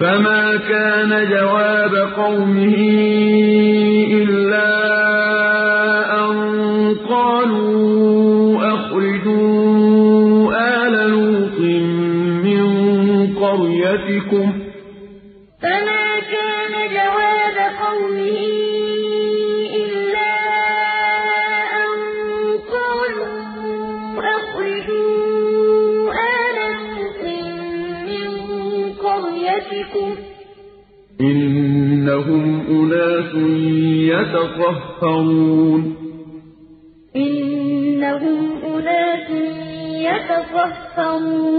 فما كان جواب قومه إلا أن قالوا أخرجوا آل لوط من قريتكم فما قريتكم. إنهم أناس يتطهرون. إنهم أناس يتطهرون.